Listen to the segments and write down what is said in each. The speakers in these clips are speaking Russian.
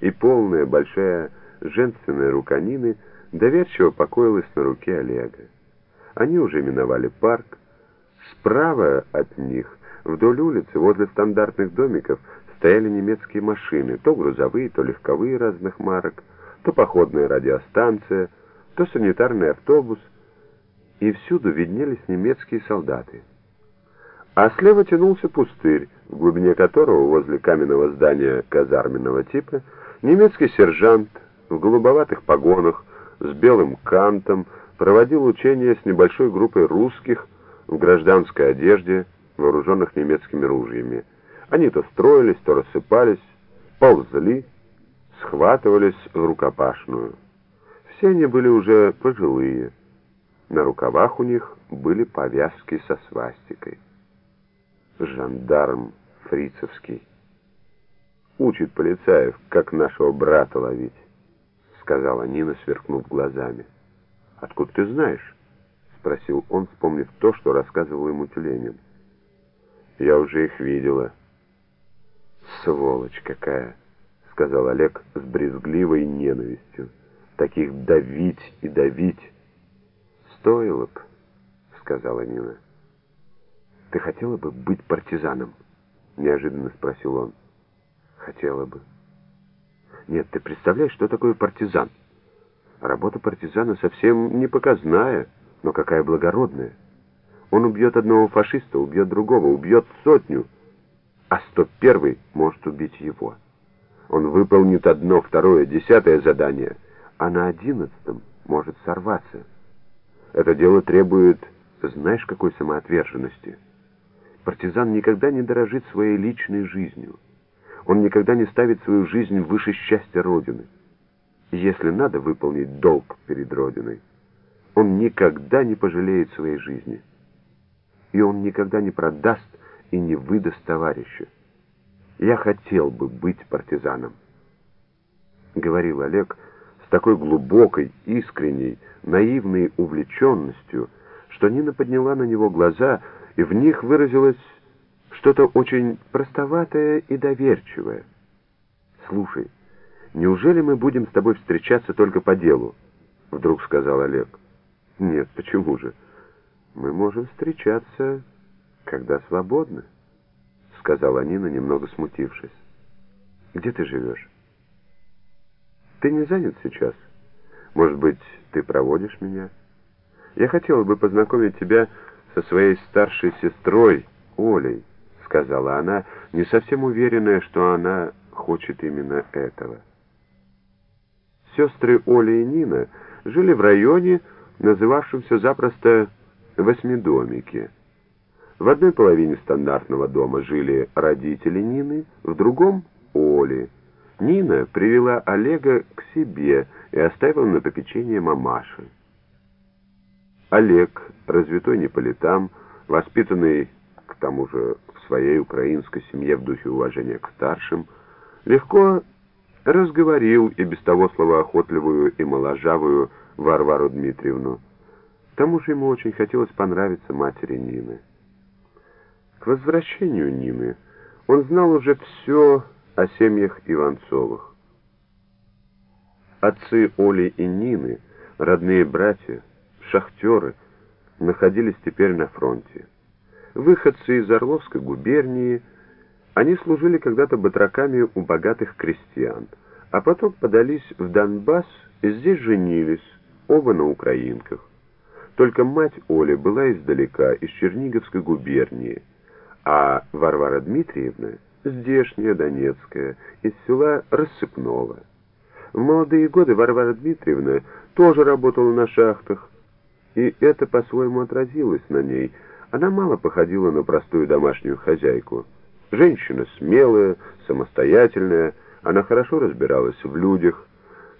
и полная большая женственная рука Нины доверчиво покоилась на руке Олега. Они уже миновали парк. Справа от них, вдоль улицы, возле стандартных домиков, стояли немецкие машины, то грузовые, то легковые разных марок, то походная радиостанция, то санитарный автобус, и всюду виднелись немецкие солдаты. А слева тянулся пустырь, в глубине которого, возле каменного здания казарменного типа, немецкий сержант в голубоватых погонах с белым кантом проводил учения с небольшой группой русских в гражданской одежде, вооруженных немецкими ружьями. Они то строились, то рассыпались, ползли, схватывались в рукопашную. Все они были уже пожилые. На рукавах у них были повязки со свастикой. Жандарм фрицевский. Учит полицаев, как нашего брата ловить, сказала Нина, сверкнув глазами. Откуда ты знаешь? спросил он, вспомнив то, что рассказывал ему Тюленин. Я уже их видела. Сволочь какая, сказал Олег с брезгливой ненавистью. Таких давить и давить. Стоило б, сказала Нина. Ты хотела бы быть партизаном? Неожиданно спросил он. Хотела бы. Нет, ты представляешь, что такое партизан? Работа партизана совсем не показная, но какая благородная. Он убьет одного фашиста, убьет другого, убьет сотню, а 101 может убить его. Он выполнит одно, второе, десятое задание, а на одиннадцатом может сорваться. Это дело требует, знаешь, какой самоотверженности. Партизан никогда не дорожит своей личной жизнью. Он никогда не ставит свою жизнь выше счастья Родины. Если надо выполнить долг перед Родиной, он никогда не пожалеет своей жизни. И он никогда не продаст и не выдаст товарища. Я хотел бы быть партизаном. Говорил Олег с такой глубокой, искренней, наивной увлеченностью, что Нина подняла на него глаза, и в них выразилось что-то очень простоватое и доверчивое. «Слушай, неужели мы будем с тобой встречаться только по делу?» — вдруг сказал Олег. «Нет, почему же? Мы можем встречаться, когда свободны», — сказала Нина, немного смутившись. «Где ты живешь?» «Ты не занят сейчас? Может быть, ты проводишь меня? Я хотела бы познакомить тебя со своей старшей сестрой Олей» сказала она, не совсем уверенная, что она хочет именно этого. Сестры Оля и Нина жили в районе, называвшемся запросто «Восьмидомики». В одной половине стандартного дома жили родители Нины, в другом — Оли. Нина привела Олега к себе и оставила на попечение мамаши. Олег, развитой не по летам, воспитанный к тому же своей украинской семье в духе уважения к старшим, легко разговорил и без того словоохотливую и моложавую Варвару Дмитриевну. К тому же ему очень хотелось понравиться матери Нины. К возвращению Нины он знал уже все о семьях Иванцовых. Отцы Оли и Нины, родные братья, шахтеры, находились теперь на фронте выходцы из Орловской губернии, они служили когда-то батраками у богатых крестьян, а потом подались в Донбасс и здесь женились, оба на украинках. Только мать Оли была издалека, из Черниговской губернии, а Варвара Дмитриевна — здешняя, донецкая, из села Рассыпного. В молодые годы Варвара Дмитриевна тоже работала на шахтах, и это по-своему отразилось на ней — она мало походила на простую домашнюю хозяйку. Женщина смелая, самостоятельная, она хорошо разбиралась в людях.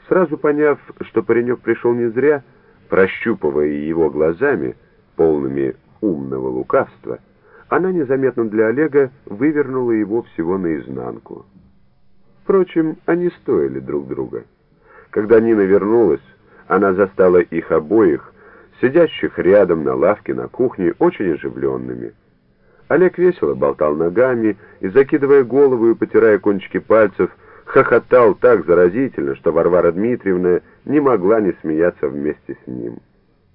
Сразу поняв, что паренек пришел не зря, прощупывая его глазами, полными умного лукавства, она незаметно для Олега вывернула его всего наизнанку. Впрочем, они стоили друг друга. Когда Нина вернулась, она застала их обоих, сидящих рядом на лавке на кухне, очень оживленными. Олег весело болтал ногами и, закидывая голову и потирая кончики пальцев, хохотал так заразительно, что Варвара Дмитриевна не могла не смеяться вместе с ним.